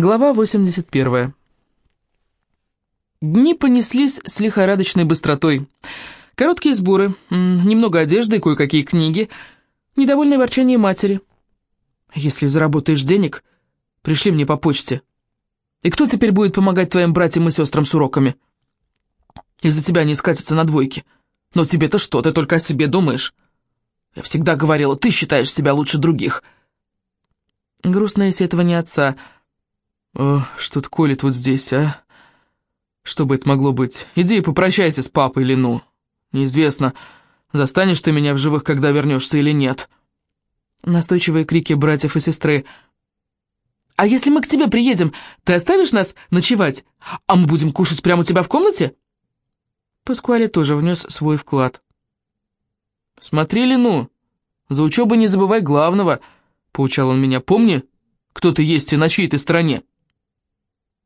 Глава 81. Дни понеслись с лихорадочной быстротой. Короткие сборы, немного одежды и кое-какие книги, недовольное ворчание матери. «Если заработаешь денег, пришли мне по почте. И кто теперь будет помогать твоим братьям и сестрам с уроками? Из-за тебя они скатятся на двойки. Но тебе-то что, ты только о себе думаешь? Я всегда говорила, ты считаешь себя лучше других». Грустное сетование отца – «О, что-то колет вот здесь, а? Что бы это могло быть? Иди и попрощайся с папой или ну. Неизвестно, застанешь ты меня в живых, когда вернешься или нет». Настойчивые крики братьев и сестры. «А если мы к тебе приедем, ты оставишь нас ночевать? А мы будем кушать прямо у тебя в комнате?» Паскуале тоже внес свой вклад. «Смотри, Лену, за учебой не забывай главного», — поучал он меня. «Помни, кто ты есть и на чьей ты стороне».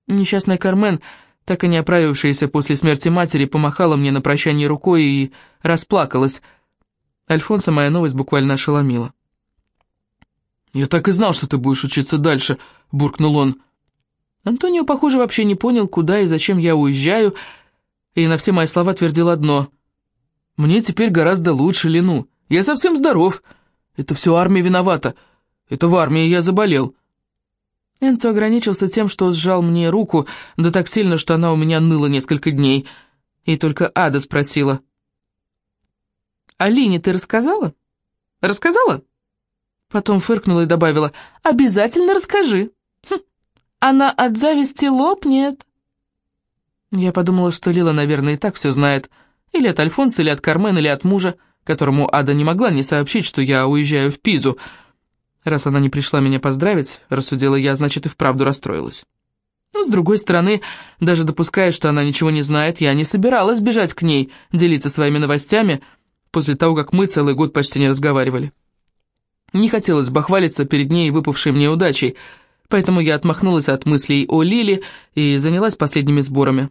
Несчастная Кармен, так и не оправившаяся после смерти матери, помахала мне на прощание рукой и расплакалась. Альфонса моя новость буквально ошеломила. «Я так и знал, что ты будешь учиться дальше», — буркнул он. Антонио, похоже, вообще не понял, куда и зачем я уезжаю, и на все мои слова твердил одно. «Мне теперь гораздо лучше, Лену. Я совсем здоров. Это все армия виновата. Это в армии я заболел. Энцо ограничился тем, что сжал мне руку, да так сильно, что она у меня ныла несколько дней. И только Ада спросила. «Алине ты рассказала? Рассказала?» Потом фыркнула и добавила. «Обязательно расскажи. Хм, она от зависти лопнет». Я подумала, что Лила, наверное, и так все знает. Или от Альфонса, или от Кармен, или от мужа, которому Ада не могла не сообщить, что я уезжаю в Пизу — Раз она не пришла меня поздравить, рассудила я, значит и вправду расстроилась. Но, с другой стороны, даже допуская, что она ничего не знает, я не собиралась бежать к ней, делиться своими новостями, после того, как мы целый год почти не разговаривали. Не хотелось бахвалиться перед ней выпавшей мне удачей, поэтому я отмахнулась от мыслей о Лиле и занялась последними сборами.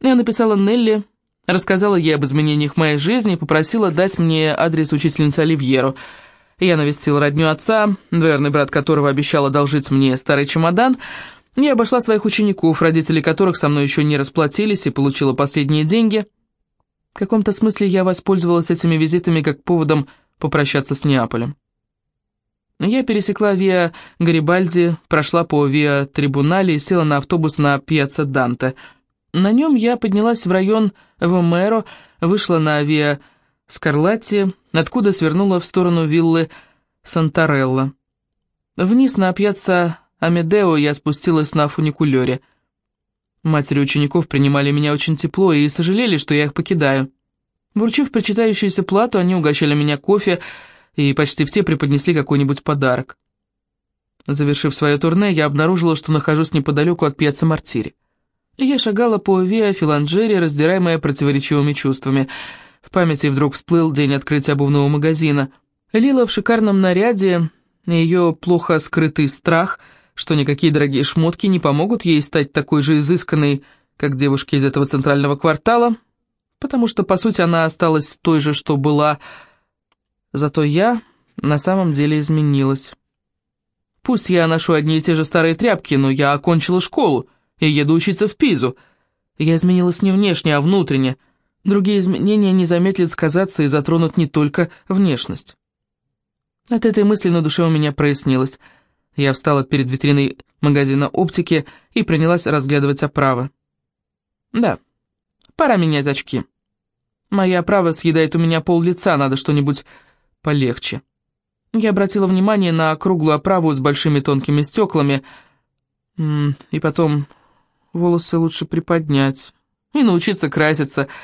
Я написала Нелли, рассказала ей об изменениях моей жизни и попросила дать мне адрес учительницы Оливьеру — я навестил родню отца, верный брат которого обещал одолжить мне старый чемодан. Я обошла своих учеников, родители которых со мной еще не расплатились, и получила последние деньги. В каком-то смысле я воспользовалась этими визитами как поводом попрощаться с Неаполем. Я пересекла Виа Гарибальди, прошла по Виа Трибунале и села на автобус на Пьяцца Данте. На нем я поднялась в район Вомеро, вышла на Виа Скарлатти, откуда свернула в сторону виллы Сантарелла. Вниз на пьяцца Амедео я спустилась на фуникулёре. Матери учеников принимали меня очень тепло и сожалели, что я их покидаю. Вручив причитающуюся плату, они угощали меня кофе, и почти все преподнесли какой-нибудь подарок. Завершив свое турне, я обнаружила, что нахожусь неподалеку от пьяцца Мартири. Я шагала по Виа Филанджери, раздираемая противоречивыми чувствами — в памяти вдруг всплыл день открытия обувного магазина. Лила в шикарном наряде, ее плохо скрытый страх, что никакие дорогие шмотки не помогут ей стать такой же изысканной, как девушки из этого центрального квартала, потому что, по сути, она осталась той же, что была. Зато я на самом деле изменилась. Пусть я ношу одни и те же старые тряпки, но я окончила школу и еду учиться в Пизу. Я изменилась не внешне, а внутренне — Другие изменения не замедлят сказаться и затронут не только внешность. От этой мысли на душе у меня прояснилось. Я встала перед витриной магазина оптики и принялась разглядывать оправы. Да, пора менять очки. Моя оправа съедает у меня пол лица, надо что-нибудь полегче. Я обратила внимание на круглую оправу с большими тонкими стеклами. И потом волосы лучше приподнять и научиться краситься —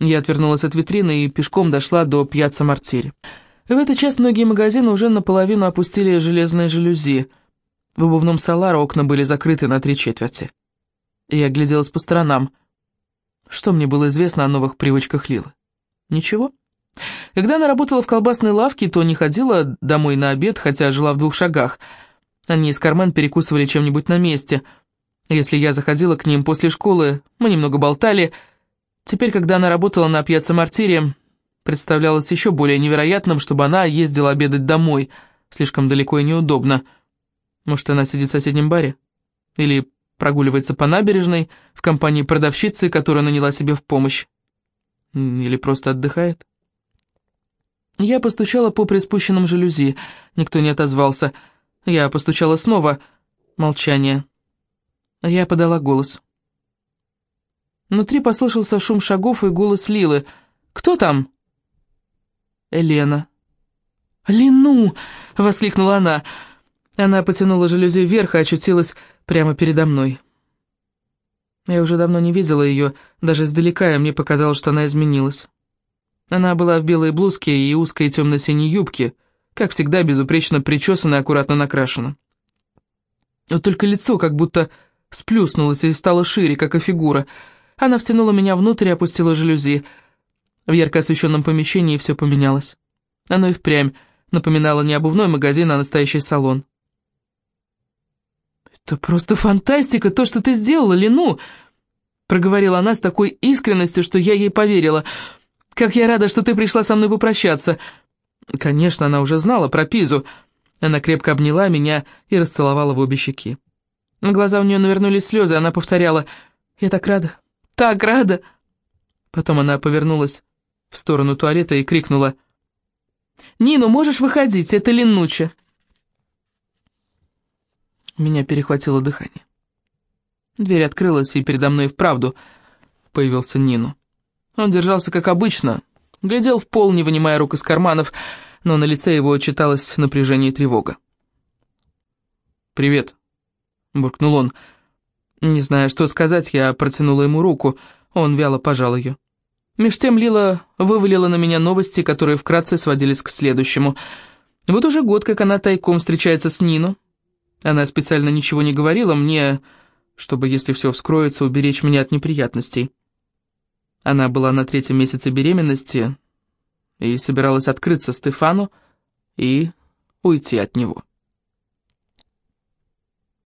я отвернулась от витрины и пешком дошла до пьяца Мартири. В этот час многие магазины уже наполовину опустили железные жалюзи. В обувном Саларо окна были закрыты на три четверти. Я огляделась по сторонам. Что мне было известно о новых привычках Лилы? Ничего. Когда она работала в колбасной лавке, то не ходила домой на обед, хотя жила в двух шагах. Они из карман перекусывали чем-нибудь на месте. Если я заходила к ним после школы, мы немного болтали, Теперь, когда она работала на пьяце Мартире, представлялось еще более невероятным, чтобы она ездила обедать домой, слишком далеко и неудобно. Может, она сидит в соседнем баре? Или прогуливается по набережной в компании продавщицы, которая наняла себе в помощь. Или просто отдыхает. Я постучала по приспущенным жалюзи. Никто не отозвался. Я постучала снова. Молчание. Я подала голос. Внутри послышался шум шагов и голос Лилы. «Кто там?» «Елена». «Лину!» — воскликнула она. Она потянула жалюзи вверх и очутилась прямо передо мной. Я уже давно не видела ее, даже издалека, и мне показалось, что она изменилась. Она была в белой блузке и узкой темно-синей юбке, как всегда безупречно причесана и аккуратно накрашена. Вот только лицо как будто сплюснулось и стало шире, как и фигура. Она втянула меня внутрь и опустила жалюзи. В ярко освещенном помещении все поменялось. Оно и впрямь напоминало не обувной магазин, а настоящий салон. «Это просто фантастика, то, что ты сделала, Лину!» Проговорила она с такой искренностью, что я ей поверила – как я рада, что ты пришла со мной попрощаться!» Конечно, она уже знала про Пизу. Она крепко обняла меня и расцеловала в обе щеки. На глаза у нее навернулись слезы, она повторяла «Я так рада, так рада!» Потом она повернулась в сторону туалета и крикнула «Нину, можешь выходить, это Ленуча!» Меня перехватило дыхание. Дверь открылась, и передо мной вправду появился Нину. Он держался как обычно, глядел в пол, не вынимая рук из карманов, но на лице его читалось напряжение и тревога. «Привет», — буркнул он. Не зная, что сказать, я протянула ему руку, он вяло пожал ее. Меж тем Лила вывалила на меня новости, которые вкратце сводились к следующему. Вот уже год, как она тайком встречается с Нину. Она специально ничего не говорила мне, чтобы, если все вскроется, уберечь меня от неприятностей. Она была на третьем месяце беременности и собиралась открыться Стефану и уйти от него.